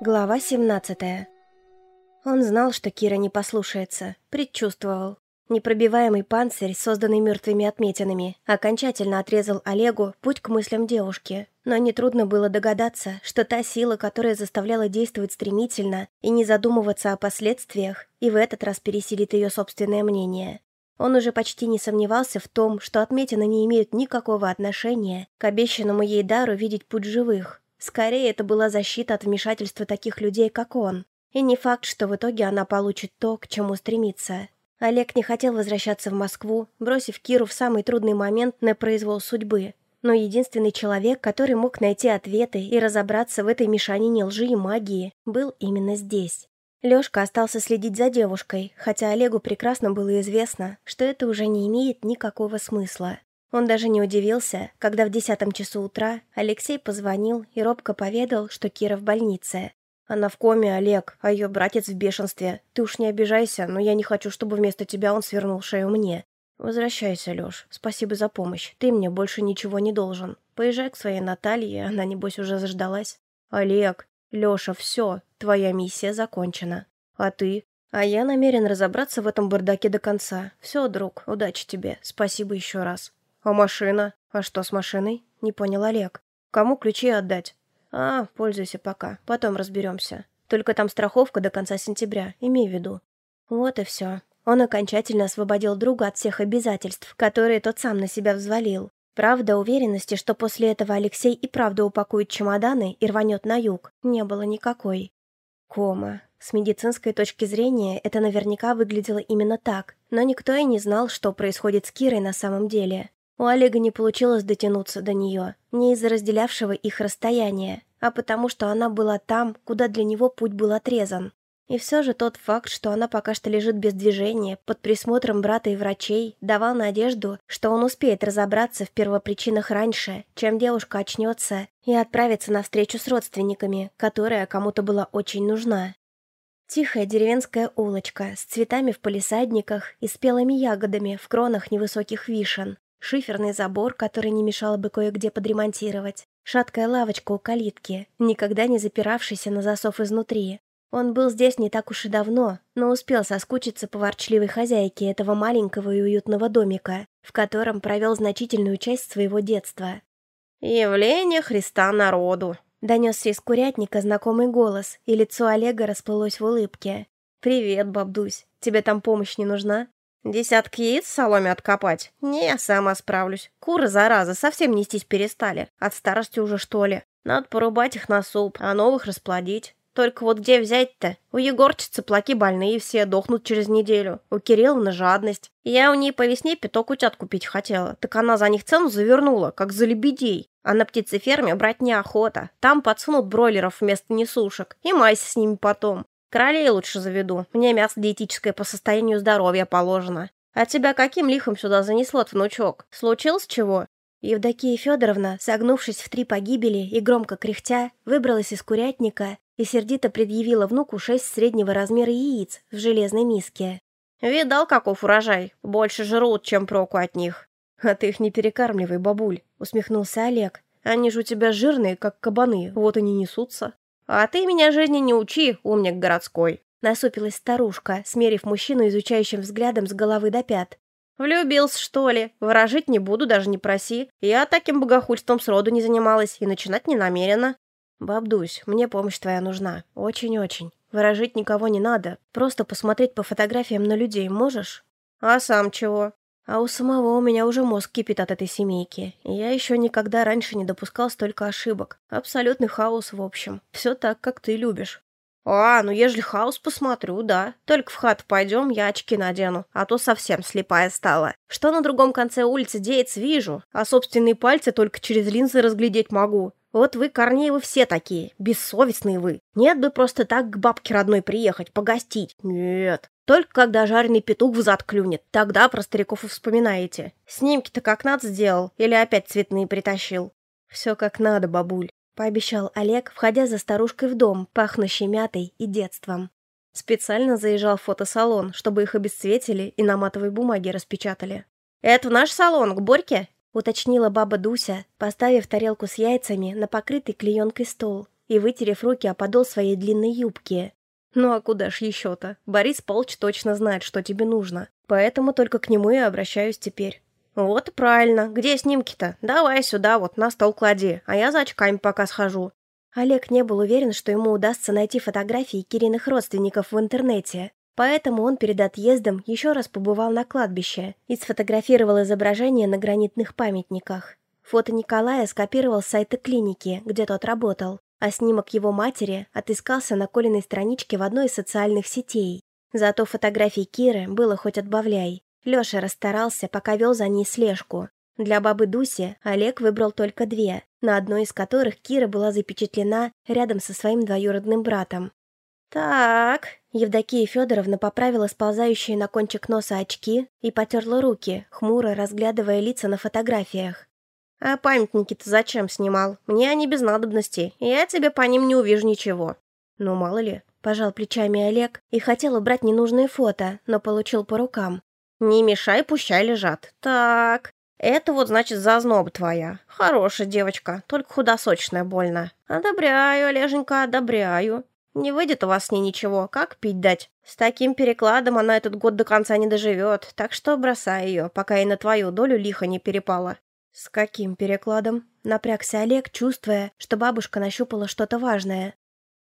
Глава 17 Он знал, что Кира не послушается, предчувствовал. Непробиваемый панцирь, созданный мертвыми отметинами, окончательно отрезал Олегу путь к мыслям девушки. Но нетрудно было догадаться, что та сила, которая заставляла действовать стремительно и не задумываться о последствиях, и в этот раз пересилит ее собственное мнение. Он уже почти не сомневался в том, что отметины не имеют никакого отношения к обещанному ей дару видеть путь живых, Скорее, это была защита от вмешательства таких людей, как он. И не факт, что в итоге она получит то, к чему стремится. Олег не хотел возвращаться в Москву, бросив Киру в самый трудный момент на произвол судьбы. Но единственный человек, который мог найти ответы и разобраться в этой мешанине лжи и магии, был именно здесь. Лёшка остался следить за девушкой, хотя Олегу прекрасно было известно, что это уже не имеет никакого смысла. Он даже не удивился, когда в десятом часу утра Алексей позвонил и робко поведал, что Кира в больнице. «Она в коме, Олег, а ее братец в бешенстве. Ты уж не обижайся, но я не хочу, чтобы вместо тебя он свернул шею мне. Возвращайся, Леш. Спасибо за помощь. Ты мне больше ничего не должен. Поезжай к своей Наталье, она, небось, уже заждалась. Олег, Леша, все, твоя миссия закончена. А ты? А я намерен разобраться в этом бардаке до конца. Все, друг, удачи тебе. Спасибо еще раз». «А машина? А что с машиной?» — не понял Олег. «Кому ключи отдать?» «А, пользуйся пока, потом разберемся. Только там страховка до конца сентября, имей в виду». Вот и все. Он окончательно освободил друга от всех обязательств, которые тот сам на себя взвалил. Правда, уверенности, что после этого Алексей и правда упакует чемоданы и рванет на юг, не было никакой. Кома. С медицинской точки зрения это наверняка выглядело именно так, но никто и не знал, что происходит с Кирой на самом деле. У Олега не получилось дотянуться до нее, не из-за разделявшего их расстояния, а потому что она была там, куда для него путь был отрезан. И все же тот факт, что она пока что лежит без движения, под присмотром брата и врачей, давал надежду, что он успеет разобраться в первопричинах раньше, чем девушка очнется и отправится на встречу с родственниками, которая кому-то была очень нужна. Тихая деревенская улочка с цветами в палисадниках и спелыми ягодами в кронах невысоких вишен, Шиферный забор, который не мешало бы кое-где подремонтировать. Шаткая лавочка у калитки, никогда не запиравшаяся на засов изнутри. Он был здесь не так уж и давно, но успел соскучиться по ворчливой хозяйке этого маленького и уютного домика, в котором провел значительную часть своего детства. «Явление Христа народу», — донесся из курятника знакомый голос, и лицо Олега расплылось в улыбке. «Привет, бабдусь. Тебе там помощь не нужна?» Десятки яиц соломе откопать? Не, сама справлюсь. Куры, зараза, совсем нестись перестали. От старости уже, что ли. Надо порубать их на суп, а новых расплодить. Только вот где взять-то? У Егорчицы плаки больные все, дохнут через неделю. У Кирилловны жадность. Я у ней по весне пяток утят купить хотела. Так она за них цену завернула, как за лебедей. А на птицеферме брать неохота. Там подсунут бройлеров вместо несушек. И майся с ними потом. Королей лучше заведу. Мне мясо диетическое по состоянию здоровья положено. А тебя каким лихом сюда занесло, внучок? Случилось чего?» Евдокия Федоровна, согнувшись в три погибели и громко кряхтя, выбралась из курятника и сердито предъявила внуку шесть среднего размера яиц в железной миске. «Видал, каков урожай? Больше жрут, чем проку от них». «А ты их не перекармливай, бабуль», — усмехнулся Олег. «Они же у тебя жирные, как кабаны, вот они несутся». «А ты меня жизни не учи, умник городской!» Насупилась старушка, смерив мужчину изучающим взглядом с головы до пят. «Влюбился, что ли? Выражить не буду, даже не проси. Я таким богохульством сроду не занималась и начинать не намерена». «Бабдусь, мне помощь твоя нужна. Очень-очень. Выражить никого не надо. Просто посмотреть по фотографиям на людей можешь?» «А сам чего?» А у самого у меня уже мозг кипит от этой семейки. Я еще никогда раньше не допускал столько ошибок. Абсолютный хаос, в общем. Все так, как ты любишь. «А, ну ежели хаос посмотрю, да. Только в хату пойдем, я очки надену, а то совсем слепая стала. Что на другом конце улицы деется, вижу, а собственные пальцы только через линзы разглядеть могу. Вот вы, Корнеевы, все такие, бессовестные вы. Нет бы просто так к бабке родной приехать, погостить. Нет. Только когда жареный петух в зад клюнет, тогда про стариков и вспоминаете. Снимки-то как надо сделал или опять цветные притащил? Все как надо, бабуль, пообещал Олег, входя за старушкой в дом, пахнущий мятой и детством. Специально заезжал в фотосалон, чтобы их обесцветили и на матовой бумаге распечатали. «Это наш салон, к Борьке?» уточнила баба Дуся, поставив тарелку с яйцами на покрытый клеенкой стол. и вытерев руки о подол своей длинной юбки. «Ну а куда ж еще-то? Борис Полч точно знает, что тебе нужно, поэтому только к нему и обращаюсь теперь». «Вот правильно. Где снимки-то? Давай сюда вот, на стол клади, а я за очками пока схожу». Олег не был уверен, что ему удастся найти фотографии Кириных родственников в интернете, поэтому он перед отъездом еще раз побывал на кладбище и сфотографировал изображения на гранитных памятниках. Фото Николая скопировал с сайта клиники, где тот работал, а снимок его матери отыскался на Колиной страничке в одной из социальных сетей. Зато фотографий Киры было хоть отбавляй. Леша расстарался, пока вел за ней слежку. Для бабы Дуси Олег выбрал только две, на одной из которых Кира была запечатлена рядом со своим двоюродным братом. «Так...» Евдокия Федоровна поправила сползающие на кончик носа очки и потерла руки, хмуро разглядывая лица на фотографиях. «А памятники-то зачем снимал? Мне они без надобности, и я тебе по ним не увижу ничего». «Ну, мало ли», — пожал плечами Олег и хотел убрать ненужные фото, но получил по рукам. «Не мешай, пущай лежат. Так, это вот значит зазноба твоя. Хорошая девочка, только худосочная больно. Одобряю, Олеженька, одобряю. Не выйдет у вас с ней ничего, как пить дать? С таким перекладом она этот год до конца не доживет, так что бросай ее, пока и на твою долю лихо не перепала». «С каким перекладом?» Напрягся Олег, чувствуя, что бабушка нащупала что-то важное.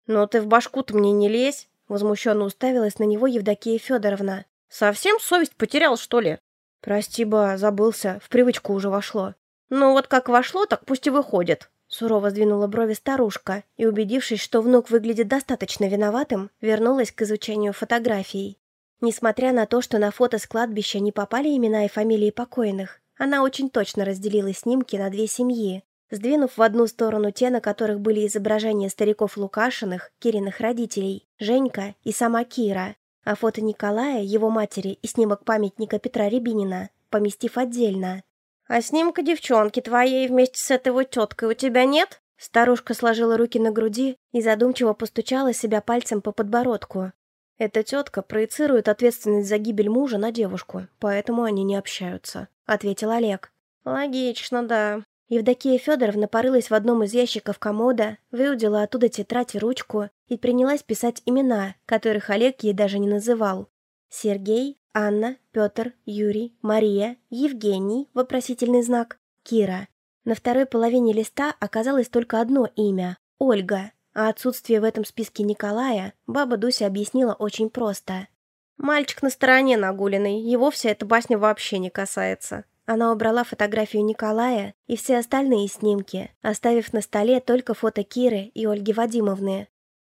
«Ну ты в башку-то мне не лезь!» Возмущенно уставилась на него Евдокия Федоровна. Совсем совесть потерял, что ли? Прости, ба, забылся, в привычку уже вошло. Ну вот как вошло, так пусть и выходит. Сурово сдвинула брови старушка и, убедившись, что внук выглядит достаточно виноватым, вернулась к изучению фотографий. Несмотря на то, что на фото с кладбища не попали имена и фамилии покойных, она очень точно разделила снимки на две семьи, сдвинув в одну сторону те, на которых были изображения стариков Лукашиных, Кириных родителей, Женька и сама Кира, а фото Николая, его матери и снимок памятника Петра Рябинина, поместив отдельно. «А снимка девчонки твоей вместе с этой вот теткой у тебя нет?» Старушка сложила руки на груди и задумчиво постучала себя пальцем по подбородку. Эта тетка проецирует ответственность за гибель мужа на девушку, поэтому они не общаются», — ответил Олег. «Логично, да. Евдокия Федоровна порылась в одном из ящиков комода, выудила оттуда тетрадь и ручку и принялась писать имена, которых Олег ей даже не называл. Сергей, Анна, Петр, Юрий, Мария, Евгений, вопросительный знак, Кира. На второй половине листа оказалось только одно имя – Ольга, а отсутствие в этом списке Николая баба Дуся объяснила очень просто. «Мальчик на стороне нагуленный, его вся эта басня вообще не касается. Она убрала фотографию Николая и все остальные снимки, оставив на столе только фото Киры и Ольги Вадимовны.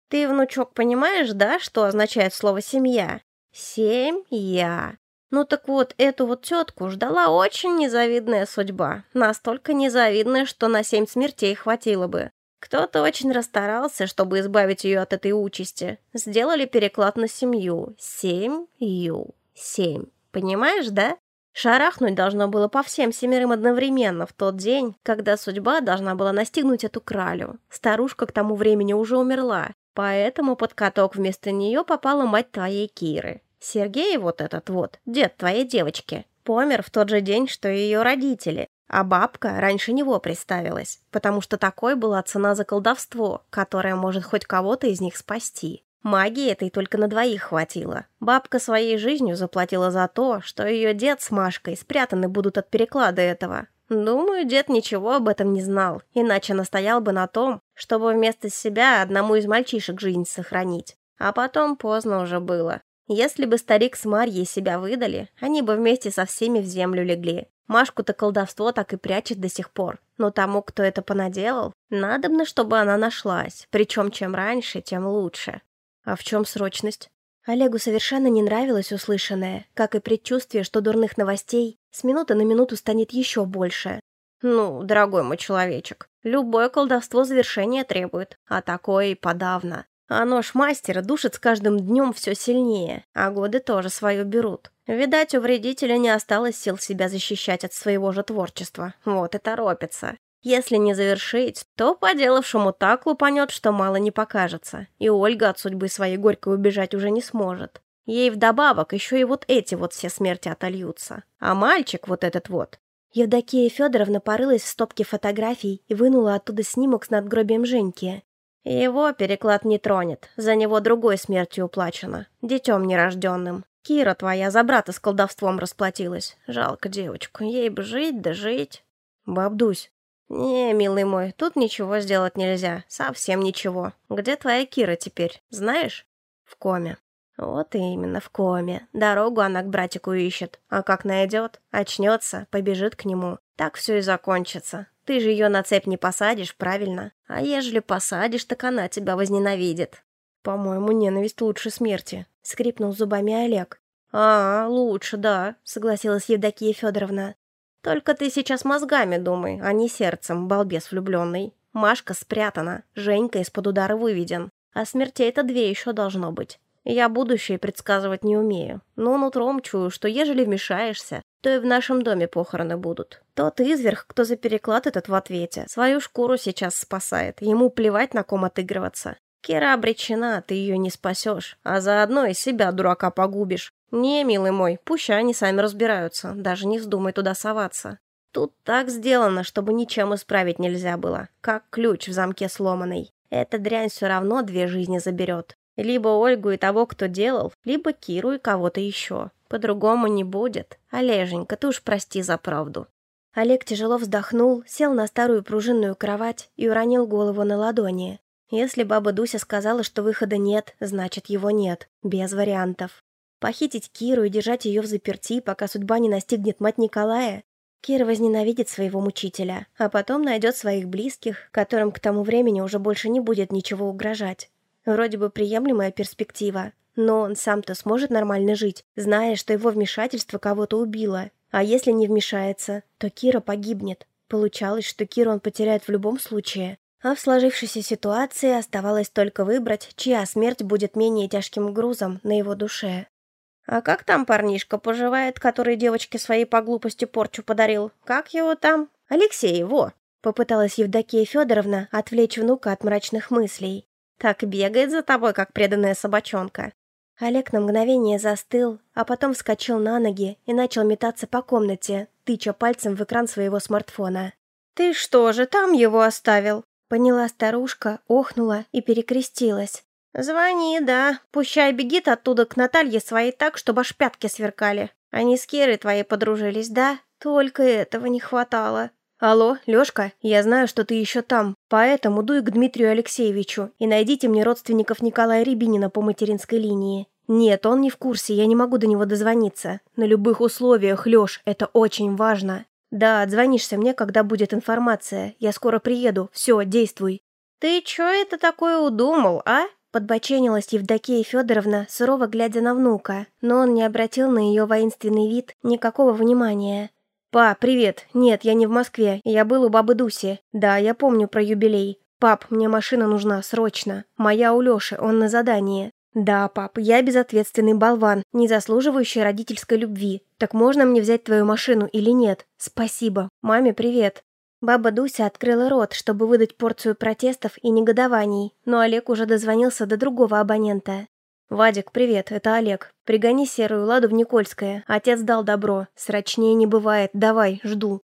«Ты, внучок, понимаешь, да, что означает слово «семья»?» «Семья». Ну так вот, эту вот тетку ждала очень незавидная судьба. Настолько незавидная, что на семь смертей хватило бы. Кто-то очень расстарался, чтобы избавить ее от этой участи. Сделали переклад на семью. Семью. Семь. Понимаешь, да? Шарахнуть должно было по всем семерым одновременно в тот день, когда судьба должна была настигнуть эту кралю. Старушка к тому времени уже умерла, поэтому под каток вместо нее попала мать твоей Киры. Сергей вот этот вот, дед твоей девочки, помер в тот же день, что и ее родители, а бабка раньше него приставилась, потому что такой была цена за колдовство, которое может хоть кого-то из них спасти. Магии этой только на двоих хватило. Бабка своей жизнью заплатила за то, что ее дед с Машкой спрятаны будут от переклада этого. Думаю, дед ничего об этом не знал, иначе настоял бы на том, чтобы вместо себя одному из мальчишек жизнь сохранить. А потом поздно уже было. Если бы старик с Марьей себя выдали, они бы вместе со всеми в землю легли. Машку-то колдовство так и прячет до сих пор. Но тому, кто это понаделал, надобно, чтобы она нашлась. Причем чем раньше, тем лучше. А в чем срочность? Олегу совершенно не нравилось услышанное, как и предчувствие, что дурных новостей с минуты на минуту станет еще больше. «Ну, дорогой мой человечек, любое колдовство завершения требует, а такое и подавно. А нож мастера душит с каждым днем все сильнее, а годы тоже свое берут. Видать, у вредителя не осталось сил себя защищать от своего же творчества. Вот и торопится. Если не завершить, то поделавшему так лупанет, что мало не покажется, и Ольга от судьбы своей горькой убежать уже не сможет. Ей вдобавок еще и вот эти вот все смерти отольются. А мальчик вот этот вот. Евдокия Федоровна порылась в стопке фотографий и вынула оттуда снимок с надгробием Женьки. Его переклад не тронет, за него другой смертью уплачено, детем нерожденным. Кира твоя за брата с колдовством расплатилась. Жалко девочку, ей бы жить да жить. Бабдусь. Не, милый мой, тут ничего сделать нельзя, совсем ничего. Где твоя Кира теперь, знаешь? В коме. Вот именно, в коме. Дорогу она к братику ищет, а как найдет, очнется, побежит к нему. Так все и закончится. Ты же ее на цепь не посадишь, правильно? А ежели посадишь, так она тебя возненавидит. По-моему, ненависть лучше смерти, скрипнул зубами Олег. А, лучше, да, согласилась Евдокия Федоровна. Только ты сейчас мозгами думай, а не сердцем, балбес влюбленный. Машка спрятана, Женька из-под удара выведен. А смертей-то две еще должно быть. Я будущее предсказывать не умею, но нутром чую, что ежели вмешаешься, то и в нашем доме похороны будут. Тот изверг, кто за переклад этот в ответе, свою шкуру сейчас спасает, ему плевать на ком отыгрываться. Кира обречена, ты ее не спасешь, а заодно и себя, дурака, погубишь. Не, милый мой, пусть они сами разбираются, даже не вздумай туда соваться. Тут так сделано, чтобы ничем исправить нельзя было, как ключ в замке сломанный. Эта дрянь все равно две жизни заберет. Либо Ольгу и того, кто делал, либо Киру и кого-то еще. По-другому не будет. Олеженька, ты уж прости за правду». Олег тяжело вздохнул, сел на старую пружинную кровать и уронил голову на ладони. Если баба Дуся сказала, что выхода нет, значит его нет, без вариантов. Похитить Киру и держать ее в заперти, пока судьба не настигнет мать Николая? Кира возненавидит своего мучителя, а потом найдет своих близких, которым к тому времени уже больше не будет ничего угрожать. Вроде бы приемлемая перспектива, но он сам-то сможет нормально жить, зная, что его вмешательство кого-то убило. А если не вмешается, то Кира погибнет. Получалось, что Киру он потеряет в любом случае. А в сложившейся ситуации оставалось только выбрать, чья смерть будет менее тяжким грузом на его душе. «А как там парнишка поживает, который девочке своей по глупости порчу подарил? Как его там? Алексей, во!» Попыталась Евдокия Федоровна отвлечь внука от мрачных мыслей. «Так бегает за тобой, как преданная собачонка. Олег на мгновение застыл, а потом вскочил на ноги и начал метаться по комнате, тыча пальцем в экран своего смартфона. «Ты что же там его оставил?» Поняла старушка, охнула и перекрестилась. «Звони, да. Пущай бегит оттуда к Наталье своей так, чтобы аж пятки сверкали. Они с Кирой твоей подружились, да? Только этого не хватало». «Алло, Лёшка, я знаю, что ты еще там, поэтому дуй к Дмитрию Алексеевичу и найдите мне родственников Николая Рябинина по материнской линии. Нет, он не в курсе, я не могу до него дозвониться. На любых условиях, Лёш, это очень важно. Да, отзвонишься мне, когда будет информация. Я скоро приеду. Все, действуй». «Ты чё это такое удумал, а?» Подбоченилась Евдокия Федоровна, сурово глядя на внука, но он не обратил на ее воинственный вид никакого внимания. «Па, привет. Нет, я не в Москве. Я был у бабы Дуси. Да, я помню про юбилей. Пап, мне машина нужна, срочно. Моя у Лёши, он на задании. Да, пап, я безответственный болван, не заслуживающий родительской любви. Так можно мне взять твою машину или нет? Спасибо. Маме привет». Баба Дуся открыла рот, чтобы выдать порцию протестов и негодований, но Олег уже дозвонился до другого абонента. «Вадик, привет, это Олег. Пригони серую ладу в Никольское. Отец дал добро. Срочнее не бывает. Давай, жду».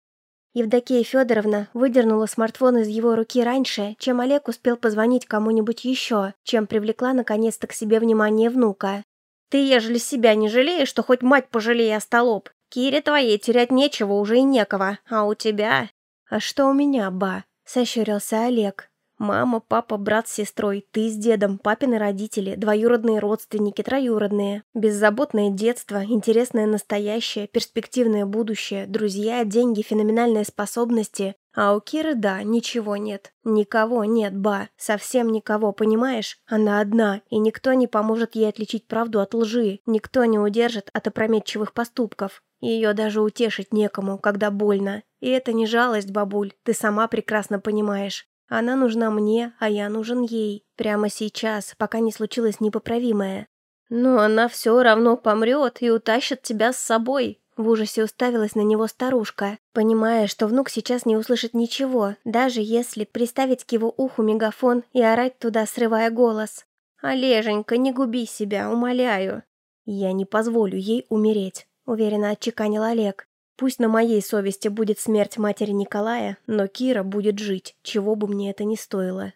Евдокия Федоровна выдернула смартфон из его руки раньше, чем Олег успел позвонить кому-нибудь еще, чем привлекла наконец-то к себе внимание внука. «Ты, ежели себя не жалеешь, что хоть мать пожалей, остолоп. Кире твоей терять нечего уже и некого, а у тебя...» «А что у меня, ба?» — сощурился Олег. Мама, папа, брат с сестрой, ты с дедом, папины родители, двоюродные родственники, троюродные. Беззаботное детство, интересное настоящее, перспективное будущее, друзья, деньги, феноменальные способности. А у Киры, да, ничего нет. Никого нет, ба. Совсем никого, понимаешь? Она одна, и никто не поможет ей отличить правду от лжи. Никто не удержит от опрометчивых поступков. Ее даже утешить некому, когда больно. И это не жалость, бабуль, ты сама прекрасно понимаешь. Она нужна мне, а я нужен ей. Прямо сейчас, пока не случилось непоправимое. Но она все равно помрет и утащит тебя с собой. В ужасе уставилась на него старушка, понимая, что внук сейчас не услышит ничего, даже если приставить к его уху мегафон и орать туда, срывая голос. «Олеженька, не губи себя, умоляю». «Я не позволю ей умереть», — уверенно отчеканил Олег. Пусть на моей совести будет смерть матери Николая, но Кира будет жить, чего бы мне это ни стоило.